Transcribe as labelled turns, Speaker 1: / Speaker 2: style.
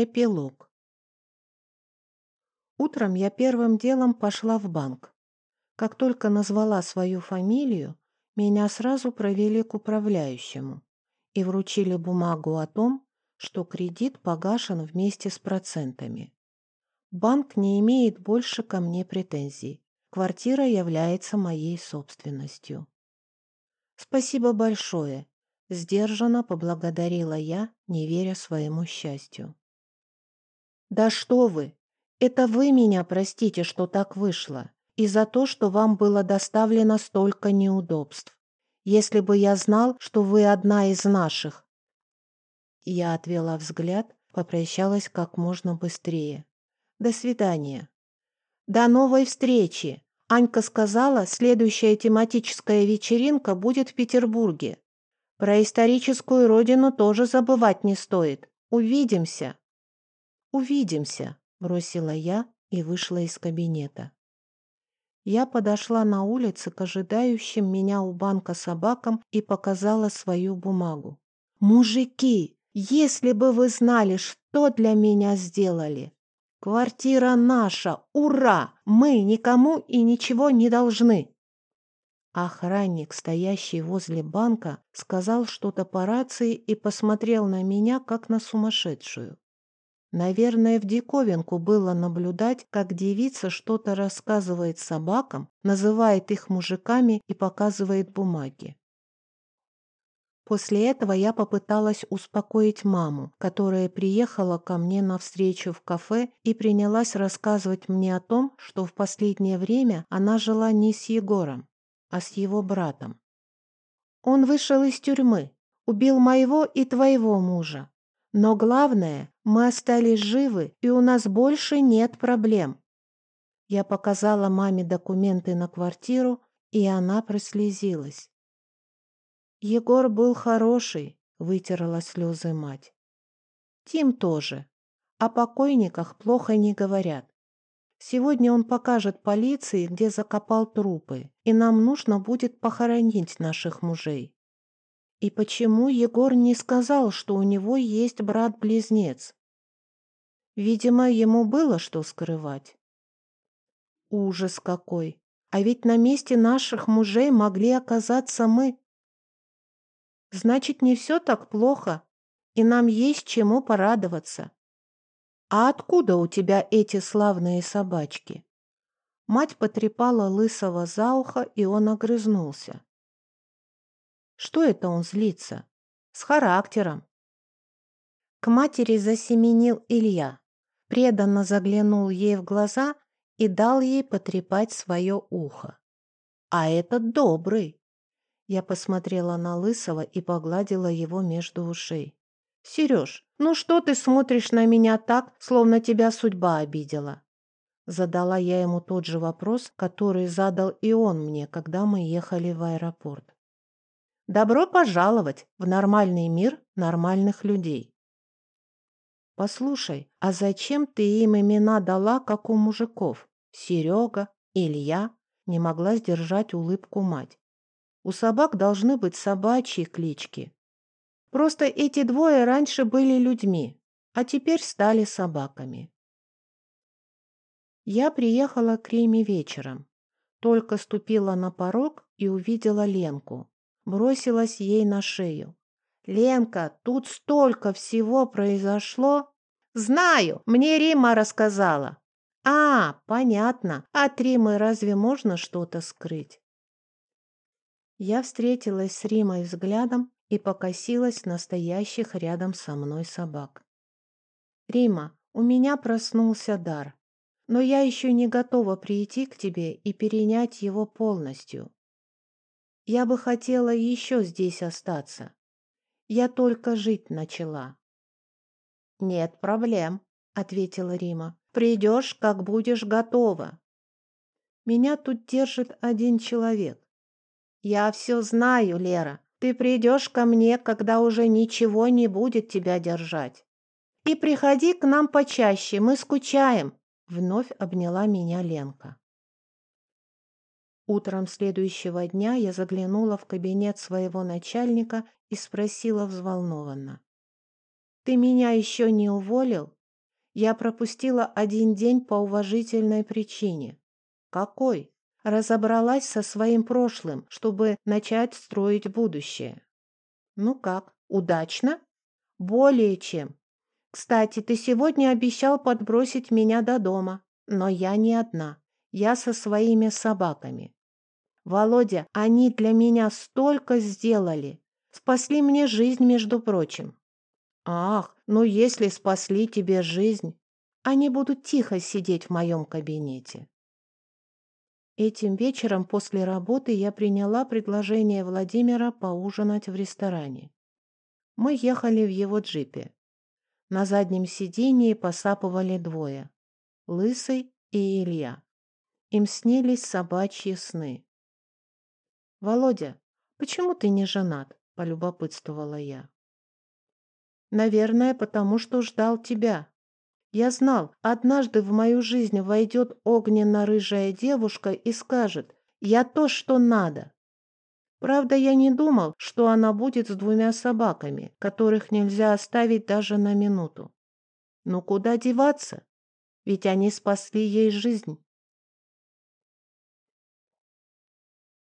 Speaker 1: Эпилог. Утром я первым делом пошла в банк. Как только назвала свою фамилию, меня сразу провели к управляющему и вручили бумагу о том, что кредит погашен вместе с процентами. Банк не имеет больше ко мне претензий. Квартира является моей собственностью. Спасибо большое. Сдержанно поблагодарила я, не веря своему счастью. «Да что вы! Это вы меня простите, что так вышло, и за то, что вам было доставлено столько неудобств. Если бы я знал, что вы одна из наших...» Я отвела взгляд, попрощалась как можно быстрее. «До свидания». «До новой встречи!» Анька сказала, следующая тематическая вечеринка будет в Петербурге. Про историческую родину тоже забывать не стоит. Увидимся. «Увидимся», — бросила я и вышла из кабинета. Я подошла на улице к ожидающим меня у банка собакам и показала свою бумагу. «Мужики, если бы вы знали, что для меня сделали! Квартира наша! Ура! Мы никому и ничего не должны!» Охранник, стоящий возле банка, сказал что-то по рации и посмотрел на меня, как на сумасшедшую. Наверное, в диковинку было наблюдать, как девица что-то рассказывает собакам, называет их мужиками и показывает бумаги. После этого я попыталась успокоить маму, которая приехала ко мне навстречу в кафе и принялась рассказывать мне о том, что в последнее время она жила не с Егором, а с его братом. «Он вышел из тюрьмы, убил моего и твоего мужа. Но главное, мы остались живы, и у нас больше нет проблем. Я показала маме документы на квартиру, и она прослезилась. Егор был хороший, вытерла слезы мать. Тим тоже. О покойниках плохо не говорят. Сегодня он покажет полиции, где закопал трупы, и нам нужно будет похоронить наших мужей. И почему Егор не сказал, что у него есть брат-близнец? Видимо, ему было что скрывать. Ужас какой! А ведь на месте наших мужей могли оказаться мы. Значит, не все так плохо, и нам есть чему порадоваться. А откуда у тебя эти славные собачки? Мать потрепала Лысого за ухо, и он огрызнулся. Что это он злится? С характером. К матери засеменил Илья, преданно заглянул ей в глаза и дал ей потрепать свое ухо. А этот добрый. Я посмотрела на Лысого и погладила его между ушей. «Сереж, ну что ты смотришь на меня так, словно тебя судьба обидела?» Задала я ему тот же вопрос, который задал и он мне, когда мы ехали в аэропорт. Добро пожаловать в нормальный мир нормальных людей. Послушай, а зачем ты им имена дала, как у мужиков? Серега, Илья? Не могла сдержать улыбку мать. У собак должны быть собачьи клички. Просто эти двое раньше были людьми, а теперь стали собаками. Я приехала к Риме вечером. Только ступила на порог и увидела Ленку бросилась ей на шею. «Ленка, тут столько всего произошло!» «Знаю, мне Рима рассказала». «А, понятно. От Римы разве можно что-то скрыть?» Я встретилась с Римой взглядом и покосилась на стоящих рядом со мной собак. «Рима, у меня проснулся дар, но я еще не готова прийти к тебе и перенять его полностью. Я бы хотела еще здесь остаться. Я только жить начала. Нет проблем, ответила Рима. Придешь, как будешь готова. Меня тут держит один человек. Я все знаю, Лера. Ты придешь ко мне, когда уже ничего не будет тебя держать. И приходи к нам почаще, мы скучаем. Вновь обняла меня Ленка. Утром следующего дня я заглянула в кабинет своего начальника и спросила взволнованно. «Ты меня еще не уволил? Я пропустила один день по уважительной причине. Какой? Разобралась со своим прошлым, чтобы начать строить будущее. Ну как, удачно? Более чем. Кстати, ты сегодня обещал подбросить меня до дома, но я не одна. Я со своими собаками. Володя, они для меня столько сделали. Спасли мне жизнь, между прочим. Ах, ну если спасли тебе жизнь, они будут тихо сидеть в моем кабинете. Этим вечером после работы я приняла предложение Владимира поужинать в ресторане. Мы ехали в его джипе. На заднем сидении посапывали двое — Лысый и Илья. Им снились собачьи сны. «Володя, почему ты не женат?» — полюбопытствовала я. «Наверное, потому что ждал тебя. Я знал, однажды в мою жизнь войдет огненно-рыжая девушка и скажет «Я то, что надо». Правда, я не думал, что она будет с двумя собаками, которых нельзя оставить даже на минуту. Ну куда деваться? Ведь они спасли ей жизнь.